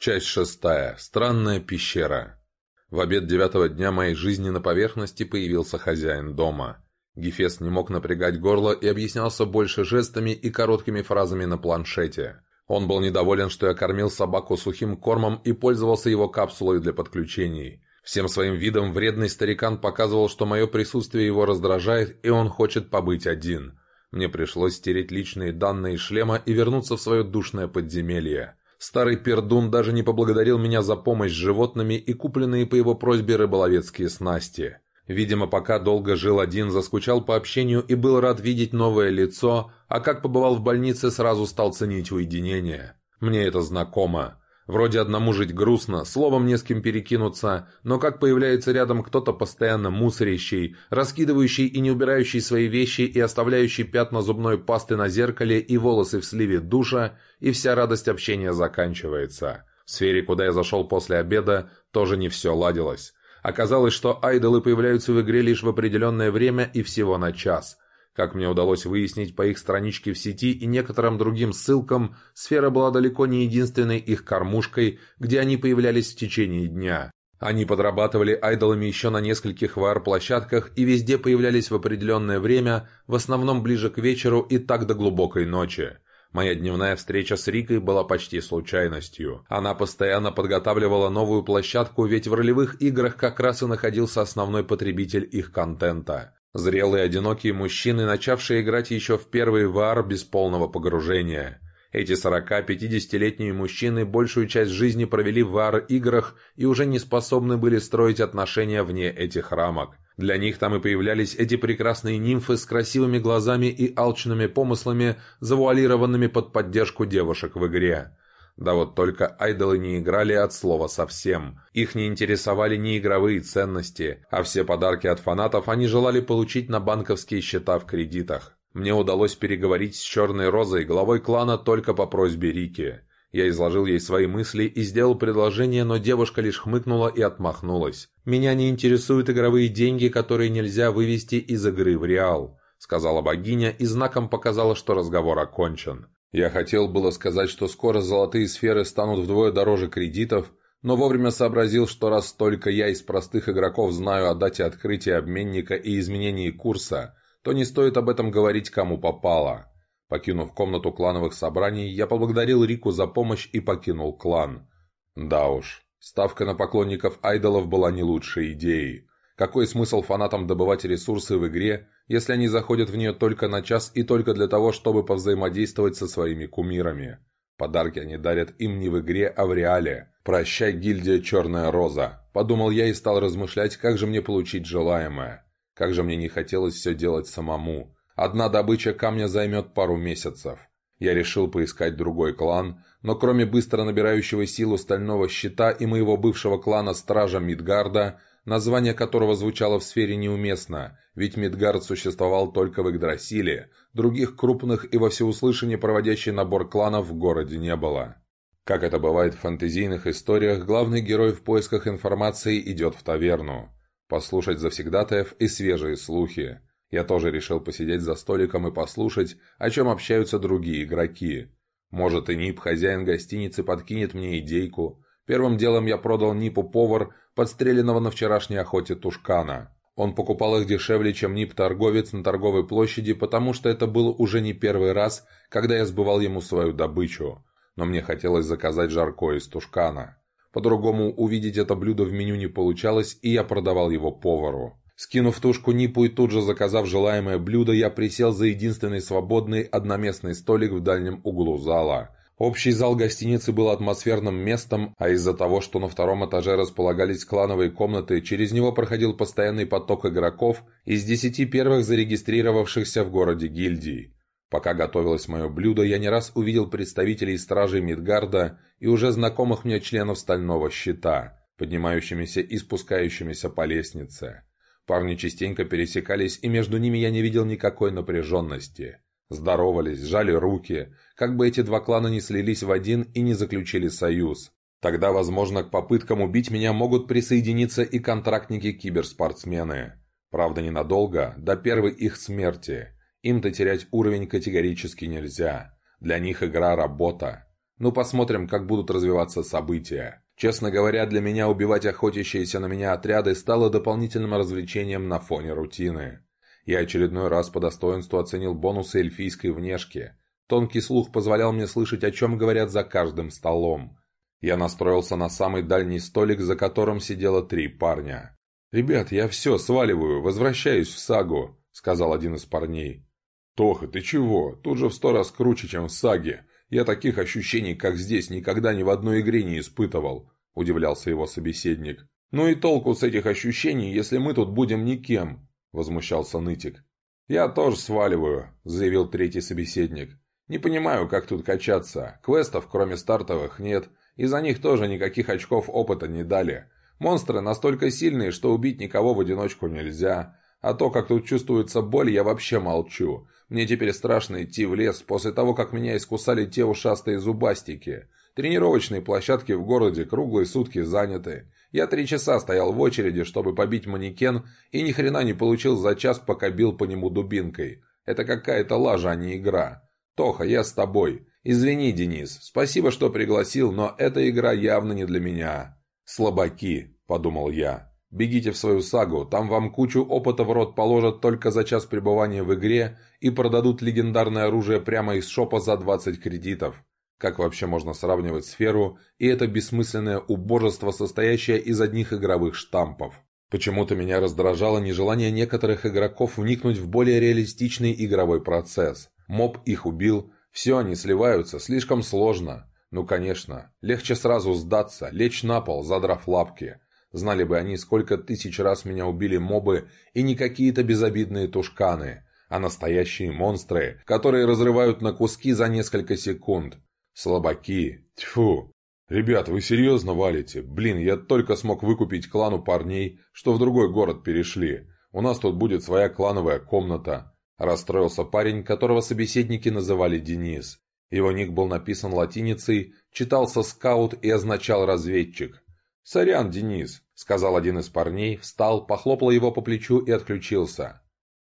Часть шестая. Странная пещера. В обед девятого дня моей жизни на поверхности появился хозяин дома. Гефест не мог напрягать горло и объяснялся больше жестами и короткими фразами на планшете. Он был недоволен, что я кормил собаку сухим кормом и пользовался его капсулой для подключений. Всем своим видом вредный старикан показывал, что мое присутствие его раздражает, и он хочет побыть один. Мне пришлось стереть личные данные шлема и вернуться в свое душное подземелье. Старый пердун даже не поблагодарил меня за помощь с животными и купленные по его просьбе рыболовецкие снасти. Видимо, пока долго жил один, заскучал по общению и был рад видеть новое лицо, а как побывал в больнице, сразу стал ценить уединение. Мне это знакомо. Вроде одному жить грустно, словом не с кем перекинуться, но как появляется рядом кто-то постоянно мусорящий, раскидывающий и не убирающий свои вещи и оставляющий пятна зубной пасты на зеркале и волосы в сливе душа, и вся радость общения заканчивается. В сфере, куда я зашел после обеда, тоже не все ладилось. Оказалось, что айдолы появляются в игре лишь в определенное время и всего на час – как мне удалось выяснить по их страничке в сети и некоторым другим ссылкам, сфера была далеко не единственной их кормушкой, где они появлялись в течение дня. Они подрабатывали айдолами еще на нескольких VR-площадках и везде появлялись в определенное время, в основном ближе к вечеру и так до глубокой ночи. Моя дневная встреча с Рикой была почти случайностью. Она постоянно подготавливала новую площадку, ведь в ролевых играх как раз и находился основной потребитель их контента. Зрелые одинокие мужчины, начавшие играть еще в первый вар без полного погружения. Эти 40-50-летние мужчины большую часть жизни провели в вар-играх и уже не способны были строить отношения вне этих рамок. Для них там и появлялись эти прекрасные нимфы с красивыми глазами и алчными помыслами, завуалированными под поддержку девушек в игре. Да вот только айдолы не играли от слова совсем. Их не интересовали ни игровые ценности, а все подарки от фанатов они желали получить на банковские счета в кредитах. Мне удалось переговорить с Черной Розой, главой клана, только по просьбе Рики. Я изложил ей свои мысли и сделал предложение, но девушка лишь хмыкнула и отмахнулась. «Меня не интересуют игровые деньги, которые нельзя вывести из игры в реал», сказала богиня и знаком показала, что разговор окончен. Я хотел было сказать, что скоро золотые сферы станут вдвое дороже кредитов, но вовремя сообразил, что раз только я из простых игроков знаю о дате открытия обменника и изменении курса, то не стоит об этом говорить кому попало. Покинув комнату клановых собраний, я поблагодарил Рику за помощь и покинул клан. Да уж, ставка на поклонников айдолов была не лучшей идеей. Какой смысл фанатам добывать ресурсы в игре, если они заходят в нее только на час и только для того, чтобы повзаимодействовать со своими кумирами? Подарки они дарят им не в игре, а в реале. «Прощай, гильдия Черная Роза», – подумал я и стал размышлять, как же мне получить желаемое. Как же мне не хотелось все делать самому. Одна добыча камня займет пару месяцев. Я решил поискать другой клан, но кроме быстро набирающего силу стального щита и моего бывшего клана Стража Мидгарда, название которого звучало в сфере неуместно, ведь Мидгард существовал только в Игдрасиле, других крупных и во всеуслышание проводящий набор кланов в городе не было. Как это бывает в фэнтезийных историях, главный герой в поисках информации идет в таверну. Послушать завсегдатаев и свежие слухи. Я тоже решил посидеть за столиком и послушать, о чем общаются другие игроки. Может и Нип, хозяин гостиницы, подкинет мне идейку. Первым делом я продал Нипу повар, подстреленного на вчерашней охоте тушкана. Он покупал их дешевле, чем НИП-торговец на торговой площади, потому что это был уже не первый раз, когда я сбывал ему свою добычу. Но мне хотелось заказать жаркое из тушкана. По-другому увидеть это блюдо в меню не получалось, и я продавал его повару. Скинув тушку Нипу и тут же заказав желаемое блюдо, я присел за единственный свободный одноместный столик в дальнем углу зала. Общий зал гостиницы был атмосферным местом, а из-за того, что на втором этаже располагались клановые комнаты, через него проходил постоянный поток игроков из десяти первых зарегистрировавшихся в городе гильдии. Пока готовилось мое блюдо, я не раз увидел представителей стражей Мидгарда и уже знакомых мне членов Стального Щита, поднимающимися и спускающимися по лестнице. Парни частенько пересекались, и между ними я не видел никакой напряженности. Здоровались, сжали руки, как бы эти два клана не слились в один и не заключили союз. Тогда, возможно, к попыткам убить меня могут присоединиться и контрактники-киберспортсмены. Правда, ненадолго, до первой их смерти. Им-то терять уровень категорически нельзя. Для них игра – работа. Ну посмотрим, как будут развиваться события. Честно говоря, для меня убивать охотящиеся на меня отряды стало дополнительным развлечением на фоне рутины. Я очередной раз по достоинству оценил бонусы эльфийской внешки. Тонкий слух позволял мне слышать, о чем говорят за каждым столом. Я настроился на самый дальний столик, за которым сидело три парня. «Ребят, я все, сваливаю, возвращаюсь в сагу», — сказал один из парней. «Тоха, ты чего? Тут же в сто раз круче, чем в саге. Я таких ощущений, как здесь, никогда ни в одной игре не испытывал», — удивлялся его собеседник. «Ну и толку с этих ощущений, если мы тут будем никем», — возмущался нытик. «Я тоже сваливаю», — заявил третий собеседник. «Не понимаю, как тут качаться. Квестов, кроме стартовых, нет, и за них тоже никаких очков опыта не дали. Монстры настолько сильные, что убить никого в одиночку нельзя. А то, как тут чувствуется боль, я вообще молчу. Мне теперь страшно идти в лес после того, как меня искусали те ушастые зубастики. Тренировочные площадки в городе круглые сутки заняты. Я три часа стоял в очереди, чтобы побить манекен, и ни хрена не получил за час, пока бил по нему дубинкой. Это какая-то лажа, а не игра. Тоха, я с тобой. Извини, Денис. Спасибо, что пригласил, но эта игра явно не для меня. Слабаки, подумал я. Бегите в свою сагу, там вам кучу опыта в рот положат только за час пребывания в игре и продадут легендарное оружие прямо из шопа за 20 кредитов. Как вообще можно сравнивать сферу и это бессмысленное убожество, состоящее из одних игровых штампов? Почему-то меня раздражало нежелание некоторых игроков вникнуть в более реалистичный игровой процесс. Моб их убил, все они сливаются, слишком сложно. Ну конечно, легче сразу сдаться, лечь на пол, задрав лапки – Знали бы они, сколько тысяч раз меня убили мобы, и не какие-то безобидные тушканы, а настоящие монстры, которые разрывают на куски за несколько секунд. Слабаки. Тьфу. «Ребят, вы серьезно валите? Блин, я только смог выкупить клану парней, что в другой город перешли. У нас тут будет своя клановая комната». Расстроился парень, которого собеседники называли Денис. Его ник был написан латиницей, читался «скаут» и означал «разведчик». «Сорян, Денис», — сказал один из парней, встал, похлопал его по плечу и отключился.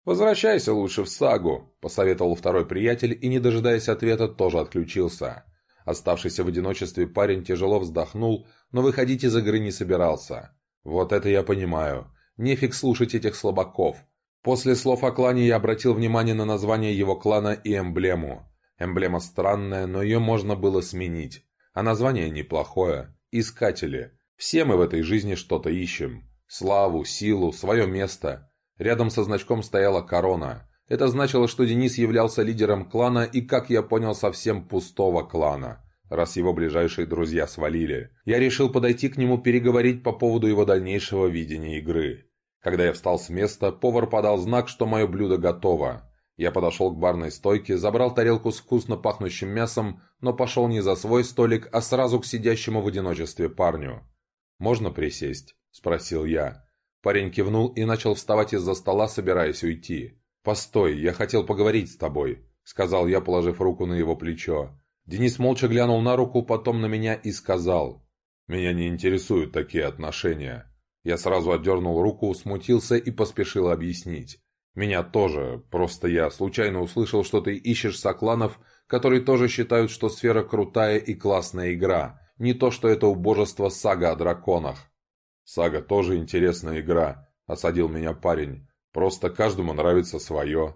«Возвращайся лучше в сагу», — посоветовал второй приятель и, не дожидаясь ответа, тоже отключился. Оставшийся в одиночестве парень тяжело вздохнул, но выходить из игры не собирался. «Вот это я понимаю. Нефиг слушать этих слабаков». После слов о клане я обратил внимание на название его клана и эмблему. Эмблема странная, но ее можно было сменить. А название неплохое. «Искатели». Все мы в этой жизни что-то ищем. Славу, силу, свое место. Рядом со значком стояла корона. Это значило, что Денис являлся лидером клана и, как я понял, совсем пустого клана, раз его ближайшие друзья свалили. Я решил подойти к нему переговорить по поводу его дальнейшего видения игры. Когда я встал с места, повар подал знак, что мое блюдо готово. Я подошел к барной стойке, забрал тарелку с вкусно пахнущим мясом, но пошел не за свой столик, а сразу к сидящему в одиночестве парню. «Можно присесть?» – спросил я. Парень кивнул и начал вставать из-за стола, собираясь уйти. «Постой, я хотел поговорить с тобой», – сказал я, положив руку на его плечо. Денис молча глянул на руку, потом на меня и сказал. «Меня не интересуют такие отношения». Я сразу отдернул руку, смутился и поспешил объяснить. «Меня тоже, просто я случайно услышал, что ты ищешь сокланов, которые тоже считают, что сфера крутая и классная игра, не то, что это убожество сага о драконах. «Сага тоже интересная игра», — осадил меня парень. «Просто каждому нравится свое».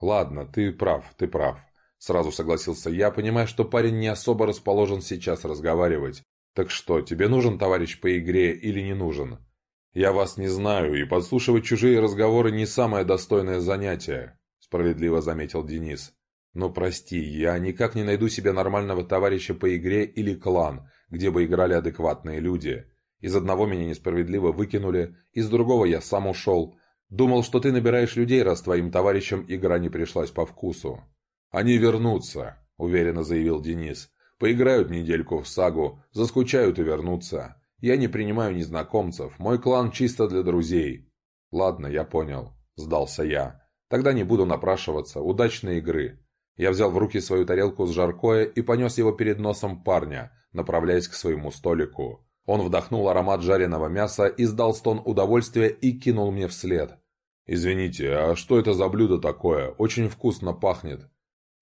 «Ладно, ты прав, ты прав», — сразу согласился я, понимая, что парень не особо расположен сейчас разговаривать. «Так что, тебе нужен товарищ по игре или не нужен?» «Я вас не знаю, и подслушивать чужие разговоры не самое достойное занятие», — справедливо заметил Денис. «Но прости, я никак не найду себе нормального товарища по игре или клан, где бы играли адекватные люди. Из одного меня несправедливо выкинули, из другого я сам ушел. Думал, что ты набираешь людей, раз твоим товарищам игра не пришлась по вкусу. Они вернутся, уверенно заявил Денис. Поиграют недельку в сагу, заскучают и вернутся. Я не принимаю незнакомцев, мой клан чисто для друзей. Ладно, я понял, сдался я. Тогда не буду напрашиваться, удачной игры. Я взял в руки свою тарелку с жаркое и понес его перед носом парня, направляясь к своему столику. Он вдохнул аромат жареного мяса, издал стон удовольствия и кинул мне вслед. «Извините, а что это за блюдо такое? Очень вкусно пахнет».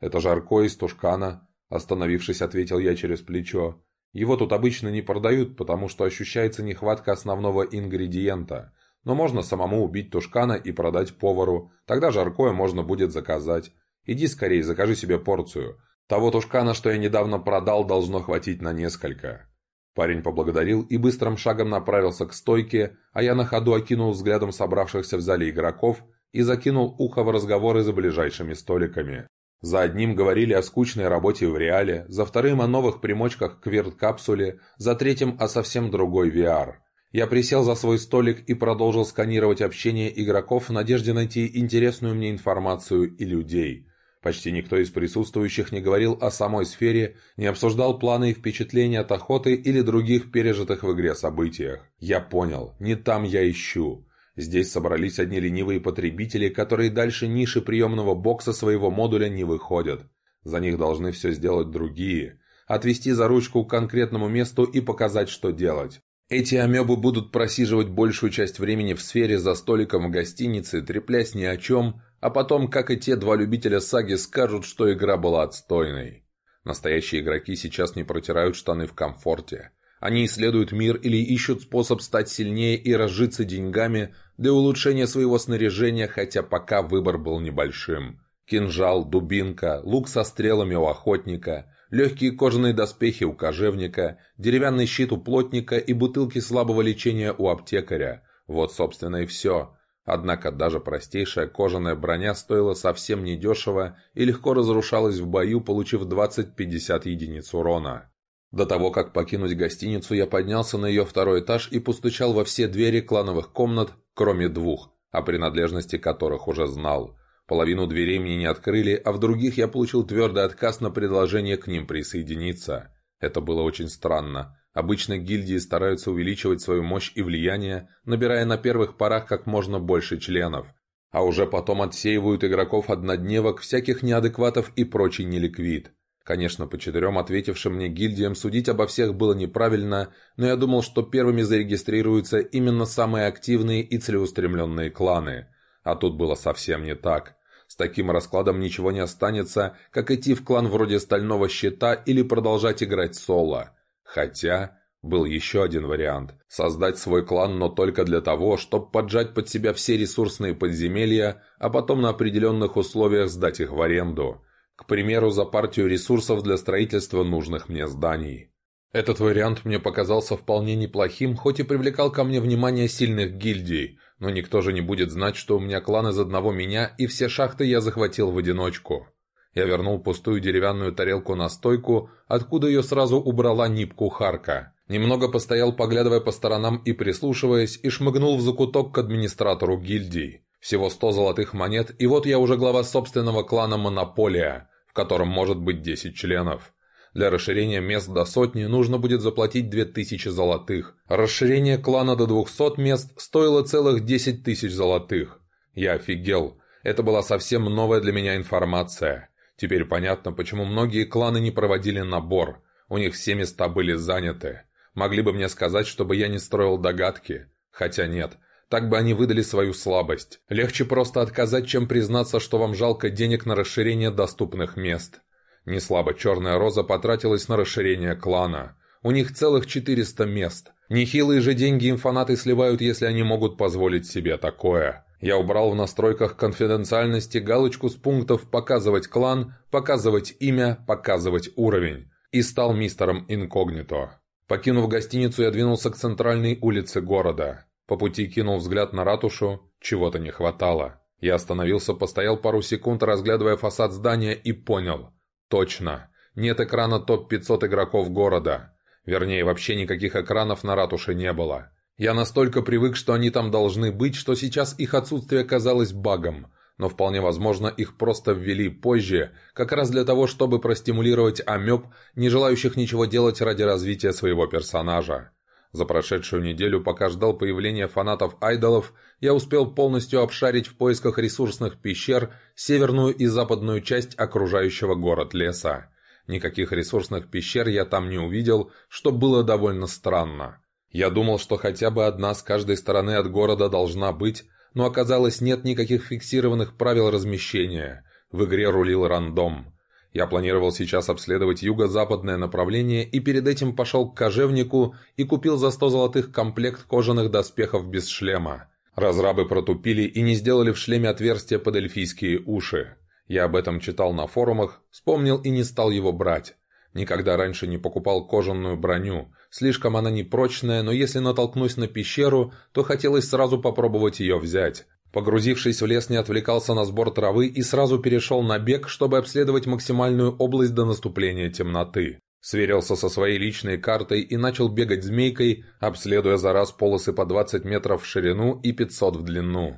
«Это жаркое из тушкана», Остановившись, ответил я через плечо. «Его тут обычно не продают, потому что ощущается нехватка основного ингредиента. Но можно самому убить тушкана и продать повару. Тогда жаркое можно будет заказать. Иди скорее, закажи себе порцию. Того тушкана, что я недавно продал, должно хватить на несколько». Парень поблагодарил и быстрым шагом направился к стойке, а я на ходу окинул взглядом собравшихся в зале игроков и закинул ухо в разговоры за ближайшими столиками. За одним говорили о скучной работе в реале, за вторым о новых примочках к верт-капсуле, за третьим о совсем другой VR. Я присел за свой столик и продолжил сканировать общение игроков в надежде найти интересную мне информацию и людей. Почти никто из присутствующих не говорил о самой сфере, не обсуждал планы и впечатления от охоты или других пережитых в игре событиях. Я понял, не там я ищу. Здесь собрались одни ленивые потребители, которые дальше ниши приемного бокса своего модуля не выходят. За них должны все сделать другие. Отвести за ручку к конкретному месту и показать, что делать. Эти амебы будут просиживать большую часть времени в сфере за столиком в гостинице, треплясь ни о чем, а потом, как и те два любителя саги, скажут, что игра была отстойной. Настоящие игроки сейчас не протирают штаны в комфорте. Они исследуют мир или ищут способ стать сильнее и разжиться деньгами для улучшения своего снаряжения, хотя пока выбор был небольшим. Кинжал, дубинка, лук со стрелами у охотника, легкие кожаные доспехи у кожевника, деревянный щит у плотника и бутылки слабого лечения у аптекаря. Вот, собственно, и все. Однако даже простейшая кожаная броня стоила совсем недешево и легко разрушалась в бою, получив 20-50 единиц урона. До того, как покинуть гостиницу, я поднялся на ее второй этаж и постучал во все двери клановых комнат, кроме двух, о принадлежности которых уже знал. Половину дверей мне не открыли, а в других я получил твердый отказ на предложение к ним присоединиться. Это было очень странно. Обычно гильдии стараются увеличивать свою мощь и влияние, набирая на первых порах как можно больше членов, а уже потом отсеивают игроков однодневок, всяких неадекватов и прочий неликвид. Конечно, по четырем ответившим мне гильдиям судить обо всех было неправильно, но я думал, что первыми зарегистрируются именно самые активные и целеустремленные кланы. А тут было совсем не так. С таким раскладом ничего не останется, как идти в клан вроде Стального Щита или продолжать играть соло. Хотя... Был еще один вариант – создать свой клан, но только для того, чтобы поджать под себя все ресурсные подземелья, а потом на определенных условиях сдать их в аренду. К примеру, за партию ресурсов для строительства нужных мне зданий. Этот вариант мне показался вполне неплохим, хоть и привлекал ко мне внимание сильных гильдий, но никто же не будет знать, что у меня клан из одного меня, и все шахты я захватил в одиночку. Я вернул пустую деревянную тарелку на стойку, откуда ее сразу убрала нип Харка. Немного постоял, поглядывая по сторонам и прислушиваясь, и шмыгнул в закуток к администратору гильдии. Всего сто золотых монет, и вот я уже глава собственного клана «Монополия», в котором может быть 10 членов. Для расширения мест до сотни нужно будет заплатить 2000 золотых. Расширение клана до 200 мест стоило целых 10 тысяч золотых. Я офигел. Это была совсем новая для меня информация. Теперь понятно, почему многие кланы не проводили набор. У них все места были заняты. Могли бы мне сказать, чтобы я не строил догадки. Хотя нет, так бы они выдали свою слабость. Легче просто отказать, чем признаться, что вам жалко денег на расширение доступных мест. Не слабо Черная Роза потратилась на расширение клана. У них целых 400 мест. Нехилые же деньги им фанаты сливают, если они могут позволить себе такое. Я убрал в настройках конфиденциальности галочку с пунктов «Показывать клан», «Показывать имя», «Показывать уровень» и стал мистером инкогнито. Покинув гостиницу, я двинулся к центральной улице города. По пути кинул взгляд на ратушу, чего-то не хватало. Я остановился, постоял пару секунд, разглядывая фасад здания и понял. Точно. Нет экрана топ-500 игроков города. Вернее, вообще никаких экранов на ратуше не было. Я настолько привык, что они там должны быть, что сейчас их отсутствие казалось багом. Но вполне возможно, их просто ввели позже, как раз для того, чтобы простимулировать амеб, не желающих ничего делать ради развития своего персонажа. За прошедшую неделю, пока ждал появления фанатов-айдолов, я успел полностью обшарить в поисках ресурсных пещер северную и западную часть окружающего город леса. Никаких ресурсных пещер я там не увидел, что было довольно странно. Я думал, что хотя бы одна с каждой стороны от города должна быть, но оказалось нет никаких фиксированных правил размещения. В игре рулил рандом. Я планировал сейчас обследовать юго-западное направление и перед этим пошел к кожевнику и купил за 100 золотых комплект кожаных доспехов без шлема. Разрабы протупили и не сделали в шлеме отверстия под эльфийские уши. Я об этом читал на форумах, вспомнил и не стал его брать. Никогда раньше не покупал кожаную броню, слишком она непрочная, но если натолкнусь на пещеру, то хотелось сразу попробовать ее взять. Погрузившись в лес, не отвлекался на сбор травы и сразу перешел на бег, чтобы обследовать максимальную область до наступления темноты. Сверился со своей личной картой и начал бегать змейкой, обследуя за раз полосы по 20 метров в ширину и 500 в длину.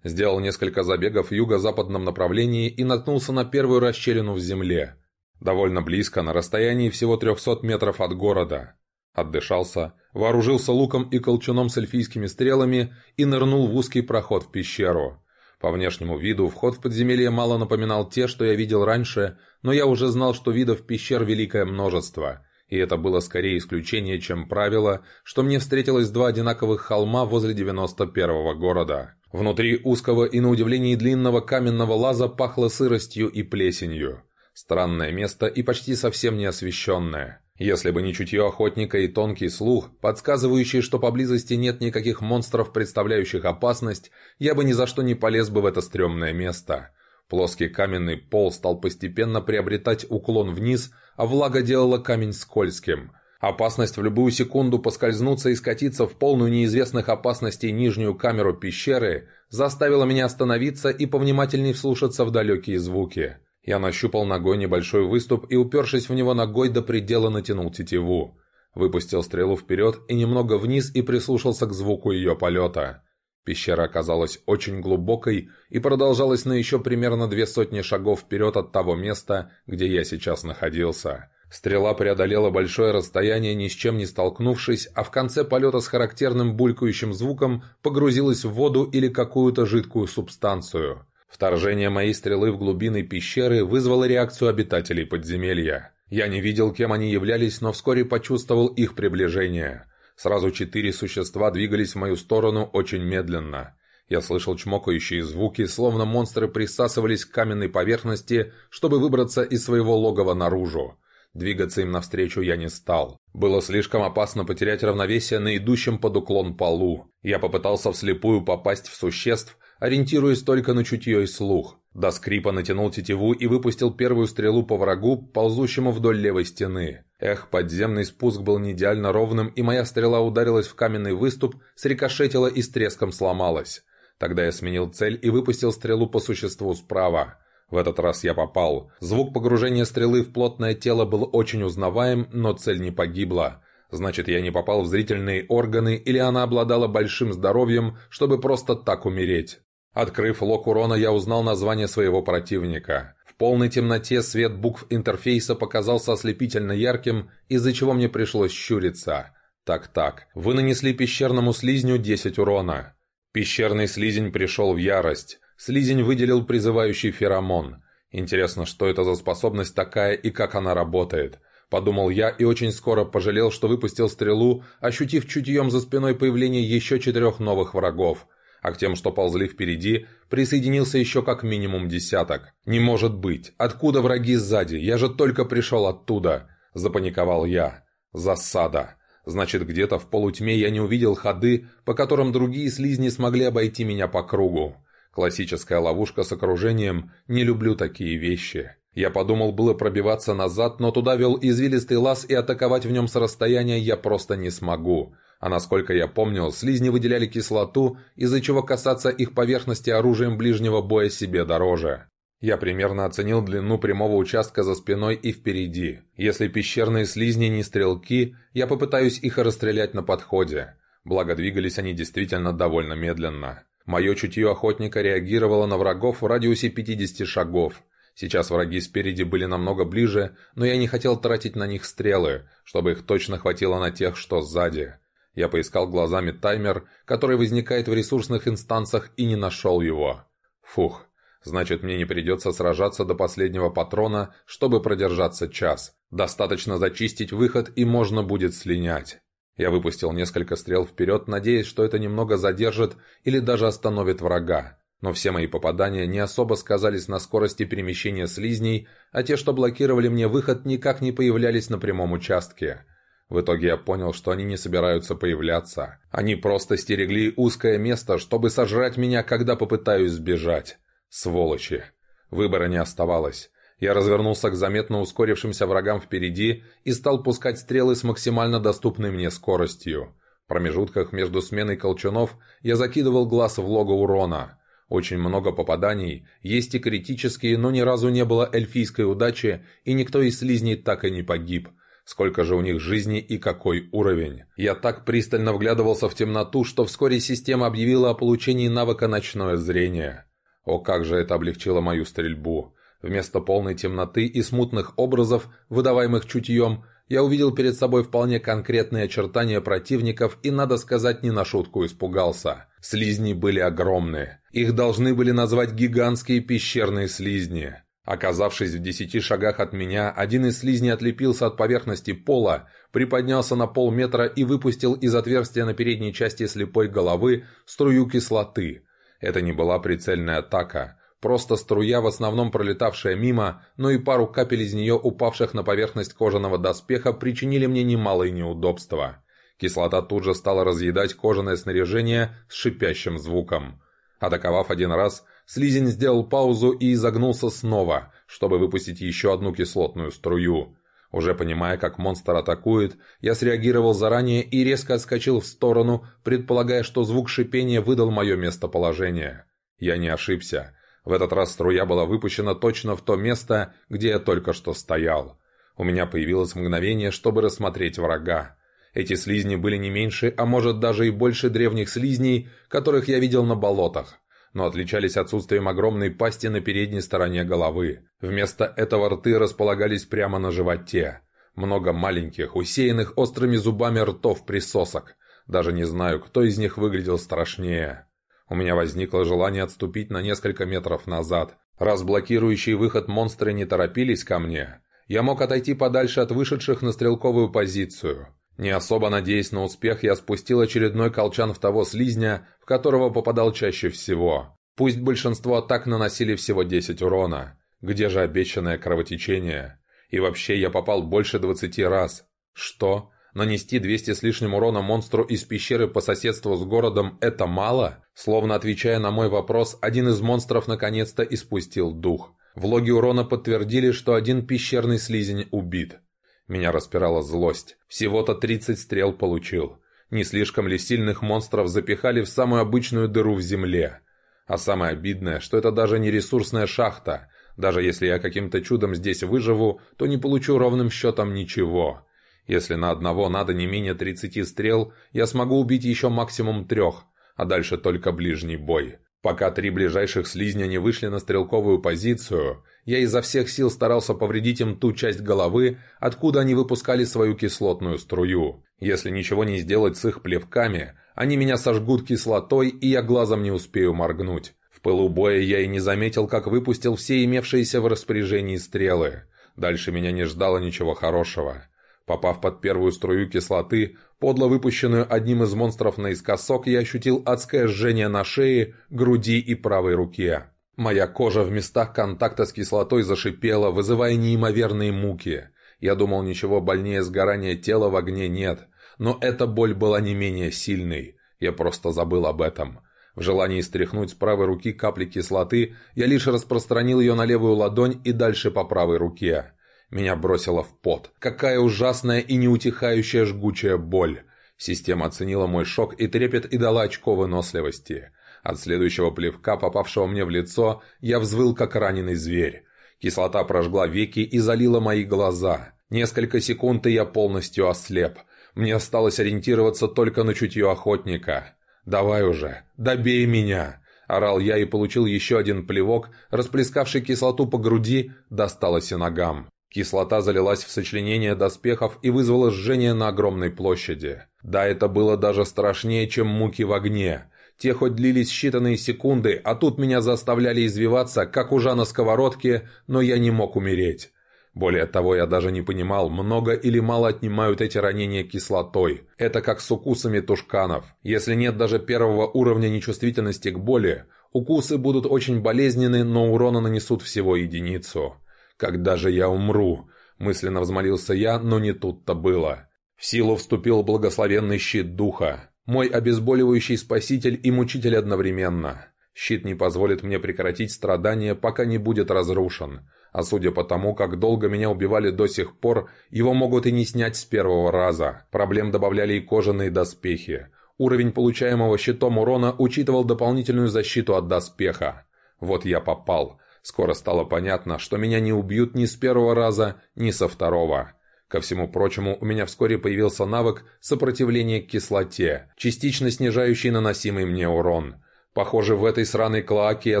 Сделал несколько забегов в юго-западном направлении и наткнулся на первую расщелину в земле. Довольно близко, на расстоянии всего 300 метров от города. Отдышался, вооружился луком и колчуном с эльфийскими стрелами и нырнул в узкий проход в пещеру. По внешнему виду вход в подземелье мало напоминал те, что я видел раньше, но я уже знал, что видов пещер великое множество, и это было скорее исключение, чем правило, что мне встретилось два одинаковых холма возле 91-го города. Внутри узкого и на удивление длинного каменного лаза пахло сыростью и плесенью. Странное место и почти совсем не освещенное. Если бы не чутье охотника и тонкий слух, подсказывающий, что поблизости нет никаких монстров, представляющих опасность, я бы ни за что не полез бы в это стрёмное место. Плоский каменный пол стал постепенно приобретать уклон вниз, а влага делала камень скользким. Опасность в любую секунду поскользнуться и скатиться в полную неизвестных опасностей нижнюю камеру пещеры заставила меня остановиться и повнимательней вслушаться в далекие звуки. Я нащупал ногой небольшой выступ и, упершись в него ногой до предела, натянул тетиву. Выпустил стрелу вперед и немного вниз и прислушался к звуку ее полета. Пещера оказалась очень глубокой и продолжалась на еще примерно две сотни шагов вперед от того места, где я сейчас находился. Стрела преодолела большое расстояние, ни с чем не столкнувшись, а в конце полета с характерным булькающим звуком погрузилась в воду или какую-то жидкую субстанцию. Вторжение моей стрелы в глубины пещеры вызвало реакцию обитателей подземелья. Я не видел, кем они являлись, но вскоре почувствовал их приближение. Сразу четыре существа двигались в мою сторону очень медленно. Я слышал чмокающие звуки, словно монстры присасывались к каменной поверхности, чтобы выбраться из своего логова наружу. Двигаться им навстречу я не стал. Было слишком опасно потерять равновесие на идущем под уклон полу. Я попытался вслепую попасть в существ, ориентируясь только на чутье и слух. До скрипа натянул тетиву и выпустил первую стрелу по врагу, ползущему вдоль левой стены. Эх, подземный спуск был не идеально ровным, и моя стрела ударилась в каменный выступ, срикошетила и с треском сломалась. Тогда я сменил цель и выпустил стрелу по существу справа. В этот раз я попал. Звук погружения стрелы в плотное тело был очень узнаваем, но цель не погибла. Значит, я не попал в зрительные органы, или она обладала большим здоровьем, чтобы просто так умереть. Открыв лог урона, я узнал название своего противника. В полной темноте свет букв интерфейса показался ослепительно ярким, из-за чего мне пришлось щуриться. Так-так, вы нанесли пещерному слизню 10 урона. Пещерный слизень пришел в ярость. Слизень выделил призывающий феромон. Интересно, что это за способность такая и как она работает. Подумал я и очень скоро пожалел, что выпустил стрелу, ощутив чутьем за спиной появление еще четырех новых врагов а к тем, что ползли впереди, присоединился еще как минимум десяток. «Не может быть! Откуда враги сзади? Я же только пришел оттуда!» – запаниковал я. «Засада!» Значит, где-то в полутьме я не увидел ходы, по которым другие слизни смогли обойти меня по кругу. Классическая ловушка с окружением, не люблю такие вещи. Я подумал было пробиваться назад, но туда вел извилистый лаз, и атаковать в нем с расстояния я просто не смогу. А насколько я помнил, слизни выделяли кислоту, из-за чего касаться их поверхности оружием ближнего боя себе дороже. Я примерно оценил длину прямого участка за спиной и впереди. Если пещерные слизни не стрелки, я попытаюсь их расстрелять на подходе. Благо двигались они действительно довольно медленно. Мое чутье охотника реагировало на врагов в радиусе 50 шагов. Сейчас враги спереди были намного ближе, но я не хотел тратить на них стрелы, чтобы их точно хватило на тех, что сзади. Я поискал глазами таймер, который возникает в ресурсных инстансах, и не нашел его. Фух, значит мне не придется сражаться до последнего патрона, чтобы продержаться час. Достаточно зачистить выход, и можно будет слинять. Я выпустил несколько стрел вперед, надеясь, что это немного задержит или даже остановит врага. Но все мои попадания не особо сказались на скорости перемещения слизней, а те, что блокировали мне выход, никак не появлялись на прямом участке. В итоге я понял, что они не собираются появляться. Они просто стерегли узкое место, чтобы сожрать меня, когда попытаюсь сбежать. Сволочи. Выбора не оставалось. Я развернулся к заметно ускорившимся врагам впереди и стал пускать стрелы с максимально доступной мне скоростью. В промежутках между сменой колчунов я закидывал глаз в лого урона. Очень много попаданий, есть и критические, но ни разу не было эльфийской удачи, и никто из слизней так и не погиб – Сколько же у них жизни и какой уровень? Я так пристально вглядывался в темноту, что вскоре система объявила о получении навыка «Ночное зрение». О, как же это облегчило мою стрельбу. Вместо полной темноты и смутных образов, выдаваемых чутьем, я увидел перед собой вполне конкретные очертания противников и, надо сказать, не на шутку испугался. Слизни были огромные. Их должны были назвать гигантские пещерные слизни. Оказавшись в десяти шагах от меня, один из слизней отлепился от поверхности пола, приподнялся на полметра и выпустил из отверстия на передней части слепой головы струю кислоты. Это не была прицельная атака, просто струя, в основном пролетавшая мимо, но и пару капель из нее, упавших на поверхность кожаного доспеха, причинили мне немалые неудобства. Кислота тут же стала разъедать кожаное снаряжение с шипящим звуком. Атаковав один раз, Слизень сделал паузу и изогнулся снова, чтобы выпустить еще одну кислотную струю. Уже понимая, как монстр атакует, я среагировал заранее и резко отскочил в сторону, предполагая, что звук шипения выдал мое местоположение. Я не ошибся. В этот раз струя была выпущена точно в то место, где я только что стоял. У меня появилось мгновение, чтобы рассмотреть врага. Эти слизни были не меньше, а может даже и больше древних слизней, которых я видел на болотах но отличались отсутствием огромной пасти на передней стороне головы. Вместо этого рты располагались прямо на животе. Много маленьких, усеянных острыми зубами ртов присосок. Даже не знаю, кто из них выглядел страшнее. У меня возникло желание отступить на несколько метров назад. Раз блокирующий выход монстры не торопились ко мне, я мог отойти подальше от вышедших на стрелковую позицию. Не особо надеясь на успех, я спустил очередной колчан в того слизня, в которого попадал чаще всего. Пусть большинство атак наносили всего 10 урона. Где же обещанное кровотечение? И вообще я попал больше 20 раз. Что? Нанести 200 с лишним урона монстру из пещеры по соседству с городом – это мало? Словно отвечая на мой вопрос, один из монстров наконец-то испустил дух. В логе урона подтвердили, что один пещерный слизень убит. Меня распирала злость. Всего-то 30 стрел получил. Не слишком ли сильных монстров запихали в самую обычную дыру в земле? А самое обидное, что это даже не ресурсная шахта. Даже если я каким-то чудом здесь выживу, то не получу ровным счетом ничего. Если на одного надо не менее 30 стрел, я смогу убить еще максимум трех, а дальше только ближний бой. Пока три ближайших слизня не вышли на стрелковую позицию, я изо всех сил старался повредить им ту часть головы, откуда они выпускали свою кислотную струю. Если ничего не сделать с их плевками, они меня сожгут кислотой, и я глазом не успею моргнуть. В пылу боя я и не заметил, как выпустил все имевшиеся в распоряжении стрелы. Дальше меня не ждало ничего хорошего. Попав под первую струю кислоты, подло выпущенную одним из монстров наискосок, я ощутил адское жжение на шее, груди и правой руке. Моя кожа в местах контакта с кислотой зашипела, вызывая неимоверные муки. Я думал, ничего больнее сгорания тела в огне нет, но эта боль была не менее сильной. Я просто забыл об этом. В желании стряхнуть с правой руки капли кислоты, я лишь распространил ее на левую ладонь и дальше по правой руке. Меня бросило в пот. Какая ужасная и неутихающая жгучая боль. Система оценила мой шок и трепет и дала очко выносливости. От следующего плевка, попавшего мне в лицо, я взвыл, как раненый зверь. Кислота прожгла веки и залила мои глаза. Несколько секунд, и я полностью ослеп. Мне осталось ориентироваться только на чутье охотника. «Давай уже, добей меня!» Орал я и получил еще один плевок, расплескавший кислоту по груди, досталось и ногам. Кислота залилась в сочленение доспехов и вызвала жжение на огромной площади. Да, это было даже страшнее, чем муки в огне. Те хоть длились считанные секунды, а тут меня заставляли извиваться, как ужа на сковородке, но я не мог умереть. Более того, я даже не понимал, много или мало отнимают эти ранения кислотой. Это как с укусами тушканов. Если нет даже первого уровня нечувствительности к боли, укусы будут очень болезненны, но урона нанесут всего единицу. «Когда же я умру?» – мысленно взмолился я, но не тут-то было. В силу вступил благословенный щит духа. Мой обезболивающий спаситель и мучитель одновременно. Щит не позволит мне прекратить страдания, пока не будет разрушен. А судя по тому, как долго меня убивали до сих пор, его могут и не снять с первого раза. Проблем добавляли и кожаные доспехи. Уровень получаемого щитом урона учитывал дополнительную защиту от доспеха. Вот я попал. Скоро стало понятно, что меня не убьют ни с первого раза, ни со второго. Ко всему прочему, у меня вскоре появился навык сопротивления к кислоте, частично снижающий наносимый мне урон. Похоже, в этой сраной клоаке я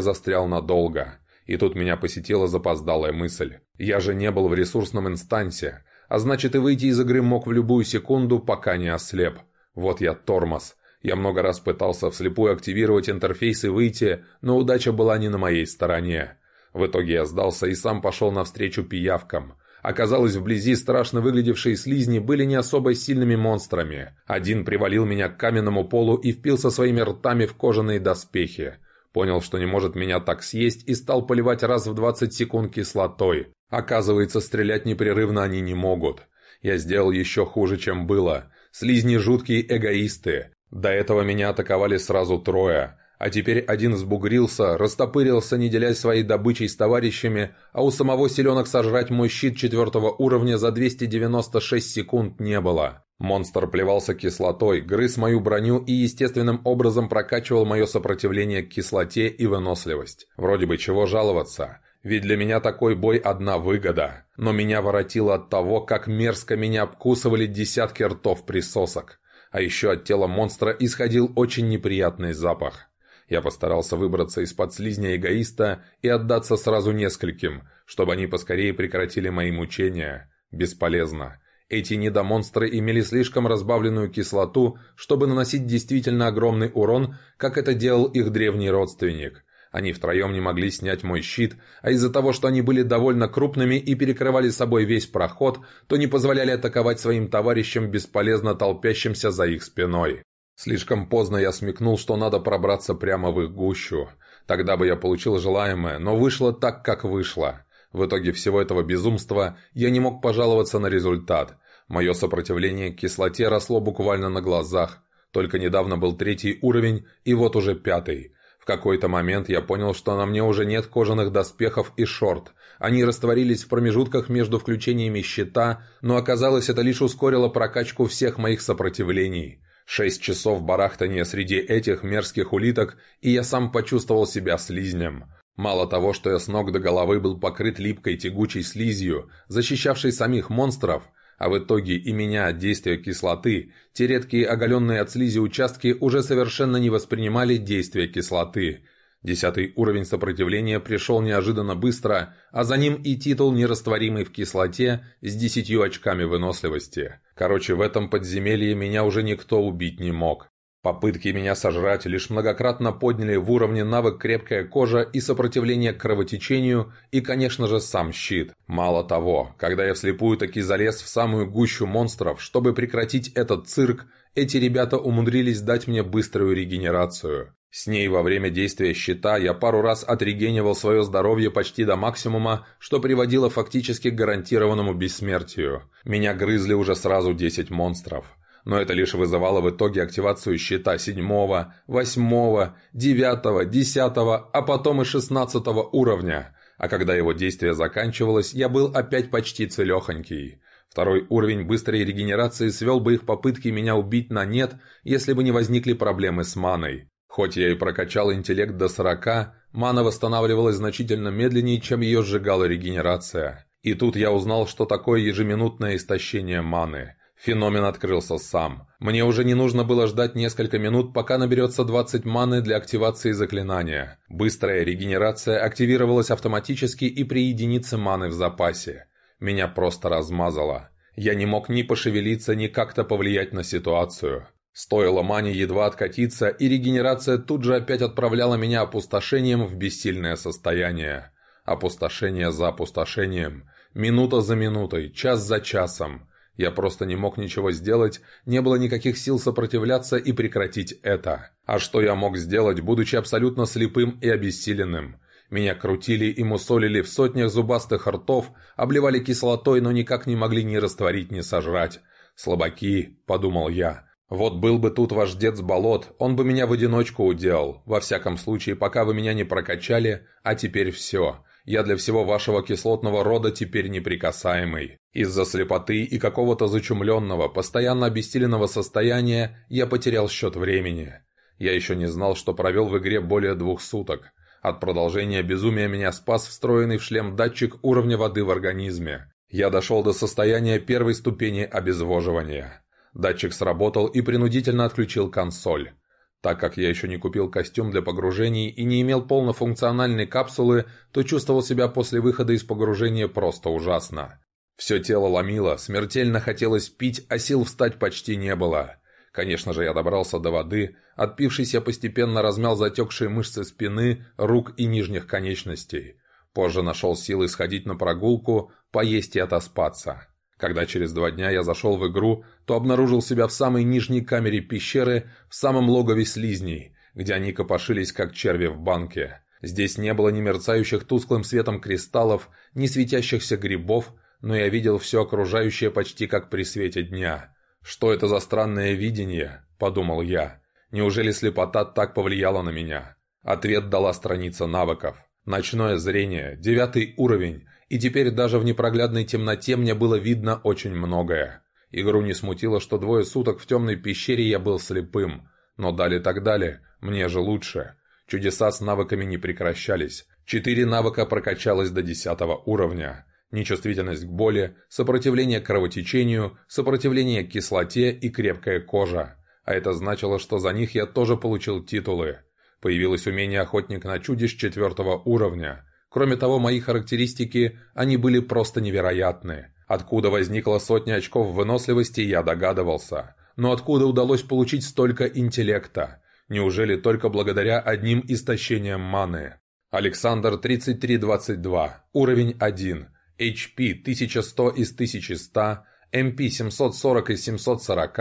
застрял надолго. И тут меня посетила запоздалая мысль. Я же не был в ресурсном инстансе, а значит и выйти из игры мог в любую секунду, пока не ослеп. Вот я тормоз. Я много раз пытался вслепую активировать интерфейс и выйти, но удача была не на моей стороне. В итоге я сдался и сам пошел навстречу пиявкам. Оказалось, вблизи страшно выглядевшие слизни были не особо сильными монстрами. Один привалил меня к каменному полу и впился своими ртами в кожаные доспехи. Понял, что не может меня так съесть и стал поливать раз в 20 секунд кислотой. Оказывается, стрелять непрерывно они не могут. Я сделал еще хуже, чем было. Слизни жуткие эгоисты. До этого меня атаковали сразу трое. А теперь один взбугрился, растопырился, не делясь своей добычей с товарищами, а у самого селенок сожрать мой щит четвертого уровня за 296 секунд не было. Монстр плевался кислотой, грыз мою броню и естественным образом прокачивал мое сопротивление к кислоте и выносливость. Вроде бы чего жаловаться. Ведь для меня такой бой одна выгода. Но меня воротило от того, как мерзко меня обкусывали десятки ртов присосок. А еще от тела монстра исходил очень неприятный запах. Я постарался выбраться из-под слизня эгоиста и отдаться сразу нескольким, чтобы они поскорее прекратили мои мучения. Бесполезно. Эти недомонстры имели слишком разбавленную кислоту, чтобы наносить действительно огромный урон, как это делал их древний родственник. Они втроем не могли снять мой щит, а из-за того, что они были довольно крупными и перекрывали собой весь проход, то не позволяли атаковать своим товарищам, бесполезно толпящимся за их спиной. Слишком поздно я смекнул, что надо пробраться прямо в их гущу. Тогда бы я получил желаемое, но вышло так, как вышло. В итоге всего этого безумства я не мог пожаловаться на результат. Мое сопротивление к кислоте росло буквально на глазах. Только недавно был третий уровень, и вот уже пятый. В какой-то момент я понял, что на мне уже нет кожаных доспехов и шорт. Они растворились в промежутках между включениями щита, но оказалось это лишь ускорило прокачку всех моих сопротивлений. Шесть часов барахтания среди этих мерзких улиток, и я сам почувствовал себя слизнем. Мало того, что я с ног до головы был покрыт липкой тягучей слизью, защищавшей самих монстров, а в итоге и меня от действия кислоты, те редкие оголенные от слизи участки уже совершенно не воспринимали действия кислоты. Десятый уровень сопротивления пришел неожиданно быстро, а за ним и титул «Нерастворимый в кислоте» с десятью очками выносливости. Короче, в этом подземелье меня уже никто убить не мог. Попытки меня сожрать лишь многократно подняли в уровне навык крепкая кожа и сопротивление к кровотечению, и, конечно же, сам щит. Мало того, когда я вслепую таки залез в самую гущу монстров, чтобы прекратить этот цирк, эти ребята умудрились дать мне быструю регенерацию. С ней во время действия щита я пару раз отрегенивал свое здоровье почти до максимума, что приводило фактически к гарантированному бессмертию. Меня грызли уже сразу 10 монстров. Но это лишь вызывало в итоге активацию щита седьмого, восьмого, девятого, десятого, а потом и шестнадцатого уровня. А когда его действие заканчивалось, я был опять почти целехонький. Второй уровень быстрой регенерации свел бы их попытки меня убить на нет, если бы не возникли проблемы с маной. Хоть я и прокачал интеллект до 40, мана восстанавливалась значительно медленнее, чем ее сжигала регенерация. И тут я узнал, что такое ежеминутное истощение маны. Феномен открылся сам. Мне уже не нужно было ждать несколько минут, пока наберется 20 маны для активации заклинания. Быстрая регенерация активировалась автоматически и при единице маны в запасе. Меня просто размазало. Я не мог ни пошевелиться, ни как-то повлиять на ситуацию. Стоило мане едва откатиться, и регенерация тут же опять отправляла меня опустошением в бессильное состояние. Опустошение за опустошением. Минута за минутой, час за часом. Я просто не мог ничего сделать, не было никаких сил сопротивляться и прекратить это. А что я мог сделать, будучи абсолютно слепым и обессиленным? Меня крутили и мусолили в сотнях зубастых ртов, обливали кислотой, но никак не могли ни растворить, ни сожрать. «Слабаки», — подумал я. «Вот был бы тут ваш дед с болот, он бы меня в одиночку уделал. Во всяком случае, пока вы меня не прокачали, а теперь все. Я для всего вашего кислотного рода теперь неприкасаемый. Из-за слепоты и какого-то зачумленного, постоянно обессиленного состояния я потерял счет времени. Я еще не знал, что провел в игре более двух суток. От продолжения безумия меня спас встроенный в шлем датчик уровня воды в организме. Я дошел до состояния первой ступени обезвоживания. Датчик сработал и принудительно отключил консоль. Так как я еще не купил костюм для погружений и не имел полнофункциональной капсулы, то чувствовал себя после выхода из погружения просто ужасно. Все тело ломило, смертельно хотелось пить, а сил встать почти не было. Конечно же, я добрался до воды, отпившись я постепенно размял затекшие мышцы спины, рук и нижних конечностей. Позже нашел силы сходить на прогулку, поесть и отоспаться. Когда через два дня я зашел в игру, то обнаружил себя в самой нижней камере пещеры, в самом логове слизней, где они копошились, как черви в банке. Здесь не было ни мерцающих тусклым светом кристаллов, ни светящихся грибов, но я видел все окружающее почти как при свете дня. «Что это за странное видение?» – подумал я. «Неужели слепота так повлияла на меня?» Ответ дала страница навыков. Ночное зрение, девятый уровень, и теперь даже в непроглядной темноте мне было видно очень многое. Игру не смутило, что двое суток в темной пещере я был слепым. Но дали так дали, мне же лучше. Чудеса с навыками не прекращались. Четыре навыка прокачалось до десятого уровня. Нечувствительность к боли, сопротивление кровотечению, сопротивление к кислоте и крепкая кожа. А это значило, что за них я тоже получил титулы. Появилось умение охотник на чудищ четвертого уровня. Кроме того, мои характеристики, они были просто невероятны. Откуда возникла сотня очков выносливости, я догадывался. Но откуда удалось получить столько интеллекта? Неужели только благодаря одним истощениям маны? Александр 3322, уровень 1, HP 1100 из 1100, MP 740 из 740,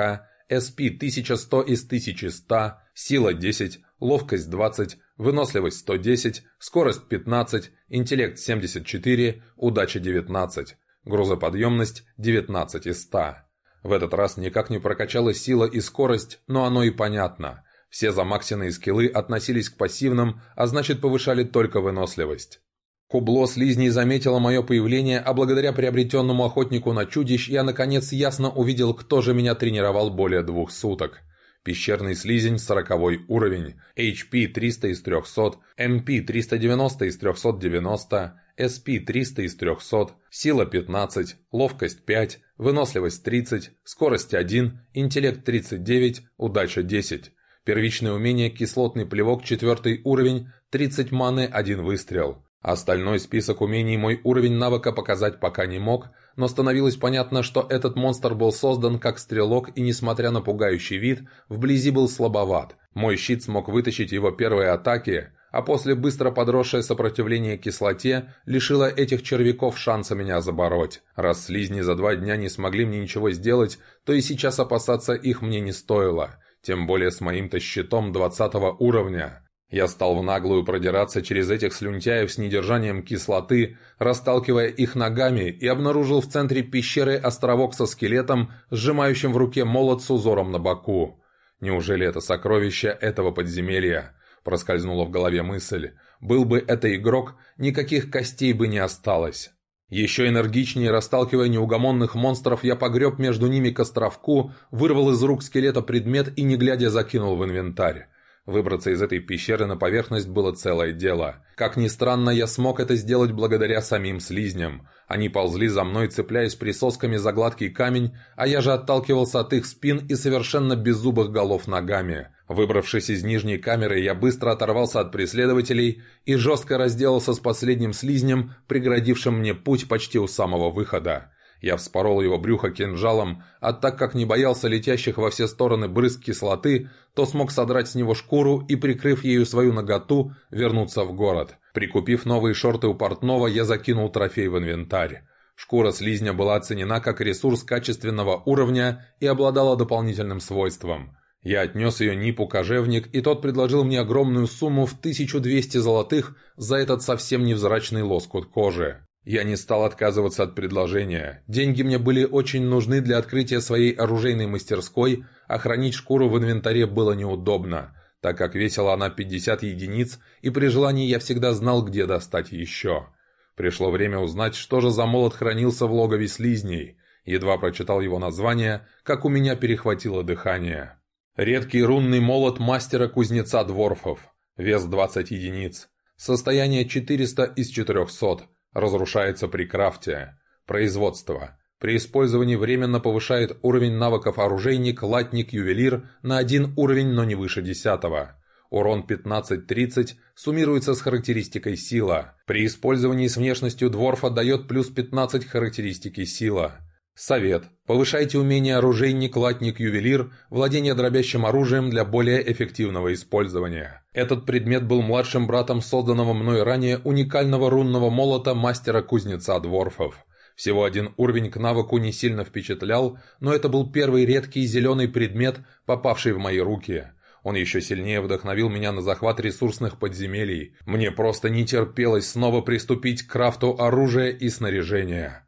SP 1100 из 1100, сила 10, ловкость 20, выносливость 110, скорость 15, интеллект 74, удача 19, грузоподъемность 19 из 100. В этот раз никак не прокачалась сила и скорость, но оно и понятно. Все замаксенные скиллы относились к пассивным, а значит повышали только выносливость. Кубло слизней заметило мое появление, а благодаря приобретенному охотнику на чудищ я наконец ясно увидел, кто же меня тренировал более двух суток – Пещерный слизень 40 уровень, HP 300 из 300, MP 390 из 390, SP 300 из 300, сила 15, ловкость 5, выносливость 30, скорость 1, интеллект 39, удача 10. Первичное умение кислотный плевок 4 уровень, 30 маны, 1 выстрел. Остальной список умений мой уровень навыка показать пока не мог – но становилось понятно, что этот монстр был создан как стрелок и, несмотря на пугающий вид, вблизи был слабоват. Мой щит смог вытащить его первые атаки, а после быстро подросшее сопротивление кислоте лишило этих червяков шанса меня забороть. Раз слизни за два дня не смогли мне ничего сделать, то и сейчас опасаться их мне не стоило, тем более с моим-то щитом 20 уровня. Я стал в наглую продираться через этих слюнтяев с недержанием кислоты, расталкивая их ногами, и обнаружил в центре пещеры островок со скелетом, сжимающим в руке молот с узором на боку. Неужели это сокровище этого подземелья? Проскользнула в голове мысль. Был бы это игрок, никаких костей бы не осталось. Еще энергичнее расталкивая неугомонных монстров, я погреб между ними к островку, вырвал из рук скелета предмет и, не глядя, закинул в инвентарь. Выбраться из этой пещеры на поверхность было целое дело. Как ни странно, я смог это сделать благодаря самим слизням. Они ползли за мной, цепляясь присосками за гладкий камень, а я же отталкивался от их спин и совершенно беззубых голов ногами. Выбравшись из нижней камеры, я быстро оторвался от преследователей и жестко разделался с последним слизнем, преградившим мне путь почти у самого выхода. Я вспорол его брюхо кинжалом, а так как не боялся летящих во все стороны брызг кислоты, то смог содрать с него шкуру и, прикрыв ею свою наготу, вернуться в город. Прикупив новые шорты у портного, я закинул трофей в инвентарь. Шкура слизня была оценена как ресурс качественного уровня и обладала дополнительным свойством. Я отнес ее Нипу кожевник, и тот предложил мне огромную сумму в 1200 золотых за этот совсем невзрачный лоскут кожи. Я не стал отказываться от предложения. Деньги мне были очень нужны для открытия своей оружейной мастерской, а хранить шкуру в инвентаре было неудобно, так как весила она 50 единиц, и при желании я всегда знал, где достать еще. Пришло время узнать, что же за молот хранился в логове слизней. Едва прочитал его название, как у меня перехватило дыхание. Редкий рунный молот мастера-кузнеца Дворфов. Вес 20 единиц. Состояние 400 из 400. Разрушается при крафте. Производство. При использовании временно повышает уровень навыков оружейник, латник, ювелир на один уровень, но не выше десятого. Урон 15-30 суммируется с характеристикой сила. При использовании с внешностью дворфа дает плюс 15 характеристики сила. Совет. Повышайте умение оружейник, латник, ювелир, владение дробящим оружием для более эффективного использования. Этот предмет был младшим братом созданного мной ранее уникального рунного молота мастера-кузнеца дворфов. Всего один уровень к навыку не сильно впечатлял, но это был первый редкий зеленый предмет, попавший в мои руки. Он еще сильнее вдохновил меня на захват ресурсных подземелий. Мне просто не терпелось снова приступить к крафту оружия и снаряжения.